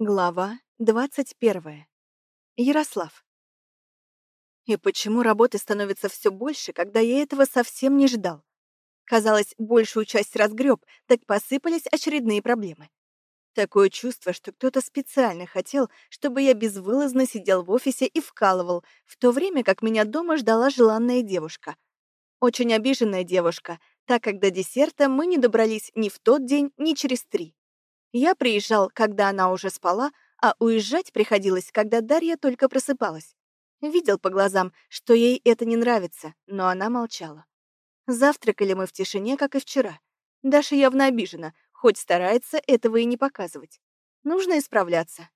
Глава 21. Ярослав. И почему работы становится все больше, когда я этого совсем не ждал? Казалось, большую часть разгреб, так посыпались очередные проблемы. Такое чувство, что кто-то специально хотел, чтобы я безвылазно сидел в офисе и вкалывал, в то время как меня дома ждала желанная девушка. Очень обиженная девушка, так как до десерта мы не добрались ни в тот день, ни через три. Я приезжал, когда она уже спала, а уезжать приходилось, когда Дарья только просыпалась. Видел по глазам, что ей это не нравится, но она молчала. Завтракали мы в тишине, как и вчера. Даша явно обижена, хоть старается этого и не показывать. Нужно исправляться.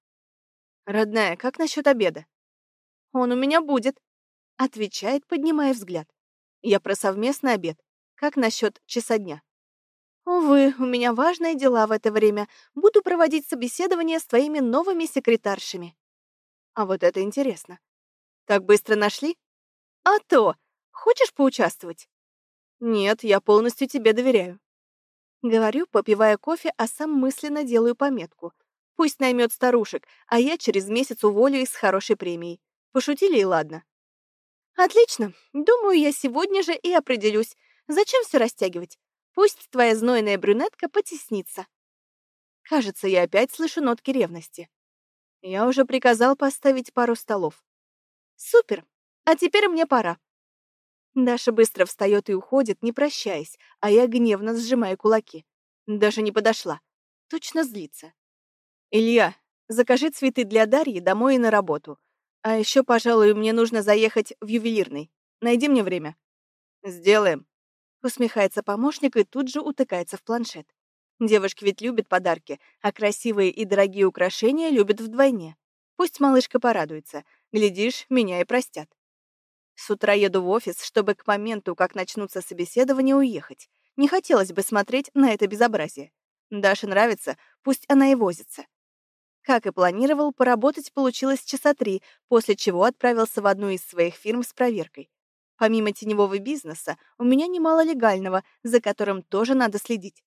«Родная, как насчет обеда?» «Он у меня будет», — отвечает, поднимая взгляд. «Я про совместный обед. Как насчет часа дня?» «Увы, у меня важные дела в это время. Буду проводить собеседование с твоими новыми секретаршами». А вот это интересно. Так быстро нашли? А то! Хочешь поучаствовать? Нет, я полностью тебе доверяю. Говорю, попивая кофе, а сам мысленно делаю пометку. Пусть наймет старушек, а я через месяц уволю их с хорошей премией. Пошутили и ладно. Отлично. Думаю, я сегодня же и определюсь. Зачем все растягивать? Пусть твоя знойная брюнетка потеснится. Кажется, я опять слышу нотки ревности. Я уже приказал поставить пару столов. Супер! А теперь мне пора. Даша быстро встает и уходит, не прощаясь, а я гневно сжимаю кулаки. Даже не подошла. Точно злится. Илья, закажи цветы для Дарьи домой и на работу. А еще, пожалуй, мне нужно заехать в ювелирный. Найди мне время. Сделаем. Усмехается помощник и тут же утыкается в планшет. Девушки ведь любят подарки, а красивые и дорогие украшения любят вдвойне. Пусть малышка порадуется. Глядишь, меня и простят. С утра еду в офис, чтобы к моменту, как начнутся собеседования, уехать. Не хотелось бы смотреть на это безобразие. Даше нравится, пусть она и возится. Как и планировал, поработать получилось часа три, после чего отправился в одну из своих фирм с проверкой. Помимо теневого бизнеса, у меня немало легального, за которым тоже надо следить.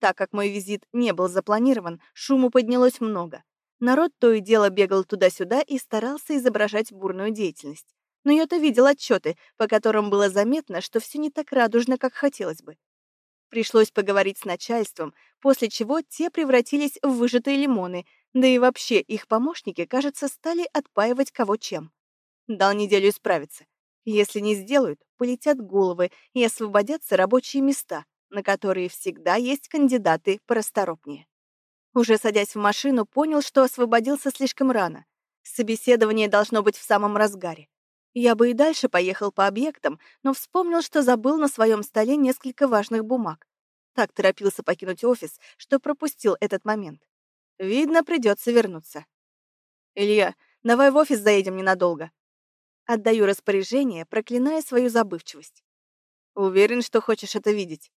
Так как мой визит не был запланирован, шуму поднялось много. Народ то и дело бегал туда-сюда и старался изображать бурную деятельность. Но я-то видел отчеты, по которым было заметно, что все не так радужно, как хотелось бы. Пришлось поговорить с начальством, после чего те превратились в выжатые лимоны, да и вообще их помощники, кажется, стали отпаивать кого чем. Дал неделю исправиться. Если не сделают, полетят головы и освободятся рабочие места, на которые всегда есть кандидаты порасторопнее. Уже садясь в машину, понял, что освободился слишком рано. Собеседование должно быть в самом разгаре. Я бы и дальше поехал по объектам, но вспомнил, что забыл на своем столе несколько важных бумаг. Так торопился покинуть офис, что пропустил этот момент. Видно, придется вернуться. «Илья, давай в офис заедем ненадолго», Отдаю распоряжение, проклиная свою забывчивость. Уверен, что хочешь это видеть.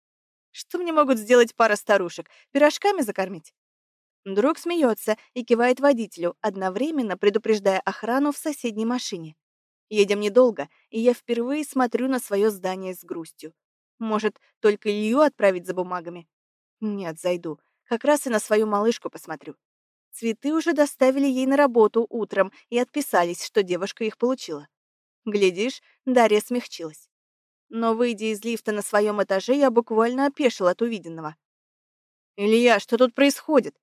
Что мне могут сделать пара старушек? Пирожками закормить? Друг смеется и кивает водителю, одновременно предупреждая охрану в соседней машине. Едем недолго, и я впервые смотрю на свое здание с грустью. Может, только Илью отправить за бумагами? Нет, зайду. Как раз и на свою малышку посмотрю. Цветы уже доставили ей на работу утром и отписались, что девушка их получила. Глядишь, Дарья смягчилась. Но, выйдя из лифта на своем этаже, я буквально опешил от увиденного. «Илья, что тут происходит?»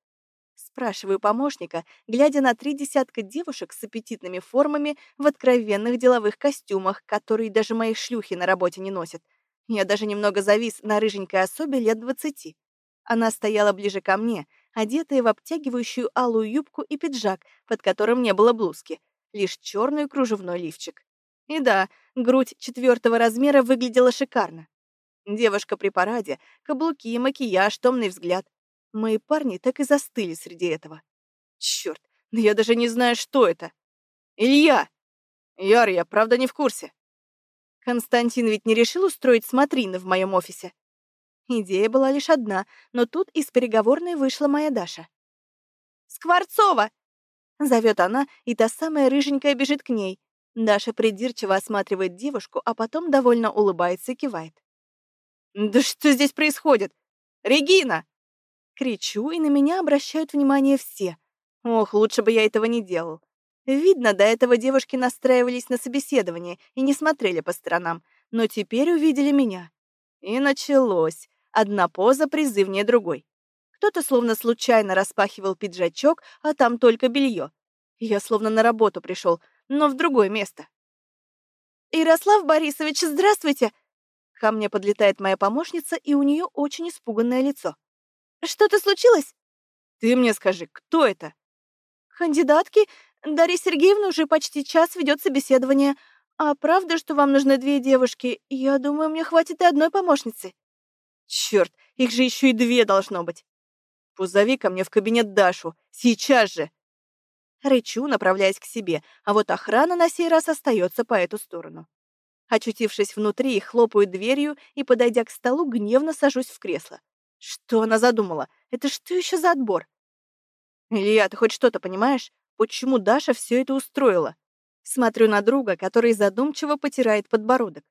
Спрашиваю помощника, глядя на три десятка девушек с аппетитными формами в откровенных деловых костюмах, которые даже мои шлюхи на работе не носят. Я даже немного завис на рыженькой особе лет двадцати. Она стояла ближе ко мне, одетая в обтягивающую алую юбку и пиджак, под которым не было блузки, лишь черный кружевной лифчик. И да, грудь четвертого размера выглядела шикарно. Девушка при параде, каблуки, макияж, томный взгляд. Мои парни так и застыли среди этого. Черт, да я даже не знаю, что это. Илья! Яр, я правда не в курсе. Константин ведь не решил устроить смотрины в моем офисе. Идея была лишь одна, но тут из переговорной вышла моя Даша. «Скворцова!» — зовет она, и та самая рыженькая бежит к ней, Даша придирчиво осматривает девушку, а потом довольно улыбается и кивает. «Да что здесь происходит? Регина!» Кричу, и на меня обращают внимание все. Ох, лучше бы я этого не делал. Видно, до этого девушки настраивались на собеседование и не смотрели по сторонам, но теперь увидели меня. И началось. Одна поза призывнее другой. Кто-то словно случайно распахивал пиджачок, а там только белье. Я словно на работу пришел, но в другое место. «Ярослав Борисович, здравствуйте!» Ко мне подлетает моя помощница, и у нее очень испуганное лицо. «Что-то случилось?» «Ты мне скажи, кто это?» «Кандидатки Дарья Сергеевна уже почти час ведет собеседование. А правда, что вам нужны две девушки? Я думаю, мне хватит и одной помощницы. Черт, их же еще и две должно быть. Позови ко мне в кабинет Дашу. Сейчас же. Рычу, направляясь к себе, а вот охрана на сей раз остается по эту сторону. Очутившись внутри, хлопаю дверью и, подойдя к столу, гневно сажусь в кресло. Что она задумала? Это что еще за отбор? Илья, ты хоть что-то понимаешь? почему Даша все это устроила. Смотрю на друга, который задумчиво потирает подбородок.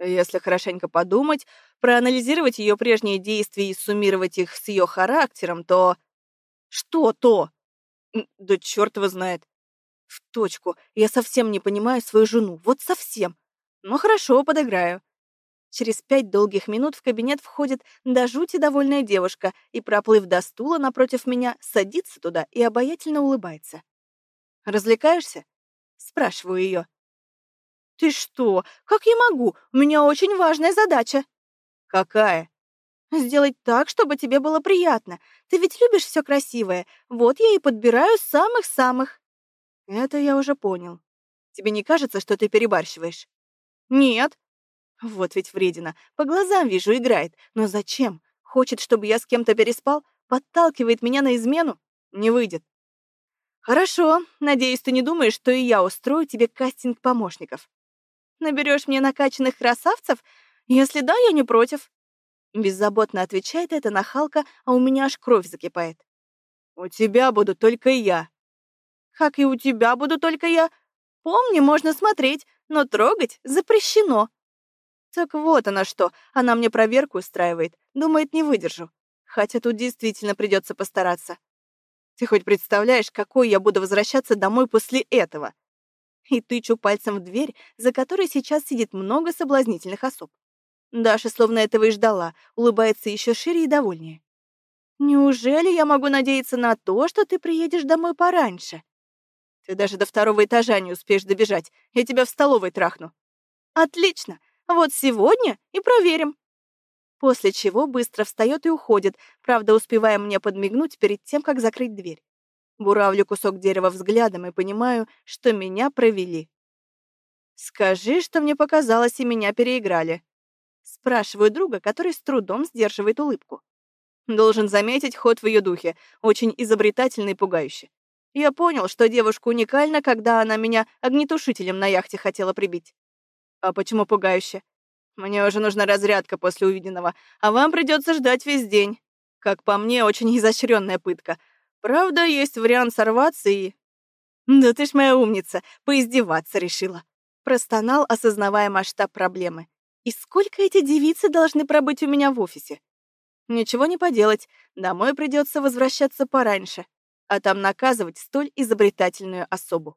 Если хорошенько подумать, проанализировать ее прежние действия и суммировать их с ее характером, то... Что то? Да черт его знает. В точку. Я совсем не понимаю свою жену. Вот совсем. Ну хорошо, подыграю. Через пять долгих минут в кабинет входит до жути довольная девушка и, проплыв до стула напротив меня, садится туда и обаятельно улыбается. «Развлекаешься?» — спрашиваю ее. «Ты что? Как я могу? У меня очень важная задача». «Какая?» «Сделать так, чтобы тебе было приятно. Ты ведь любишь все красивое. Вот я и подбираю самых-самых». «Это я уже понял. Тебе не кажется, что ты перебарщиваешь?» «Нет», вот ведь вредина. По глазам вижу, играет. Но зачем? Хочет, чтобы я с кем-то переспал? Подталкивает меня на измену? Не выйдет. Хорошо. Надеюсь, ты не думаешь, что и я устрою тебе кастинг помощников. Наберешь мне накачанных красавцев? Если да, я не против. Беззаботно отвечает эта нахалка, а у меня аж кровь закипает. У тебя буду только я. Как и у тебя буду только я. Помни, можно смотреть, но трогать запрещено. Так вот она что, она мне проверку устраивает, думает, не выдержу. Хотя тут действительно придется постараться. Ты хоть представляешь, какой я буду возвращаться домой после этого? И тычу пальцем в дверь, за которой сейчас сидит много соблазнительных особ. Даша словно этого и ждала, улыбается еще шире и довольнее. «Неужели я могу надеяться на то, что ты приедешь домой пораньше?» «Ты даже до второго этажа не успеешь добежать, я тебя в столовой трахну». «Отлично! Вот сегодня и проверим. После чего быстро встает и уходит, правда, успевая мне подмигнуть перед тем, как закрыть дверь. Буравлю кусок дерева взглядом и понимаю, что меня провели. «Скажи, что мне показалось, и меня переиграли». Спрашиваю друга, который с трудом сдерживает улыбку. Должен заметить ход в ее духе, очень изобретательный и пугающий. Я понял, что девушка уникальна, когда она меня огнетушителем на яхте хотела прибить. А почему пугающе? Мне уже нужна разрядка после увиденного, а вам придется ждать весь день. Как по мне, очень изощренная пытка. Правда, есть вариант сорваться и... Да ты ж моя умница, поиздеваться решила. Простонал, осознавая масштаб проблемы. И сколько эти девицы должны пробыть у меня в офисе? Ничего не поделать, домой придется возвращаться пораньше, а там наказывать столь изобретательную особу.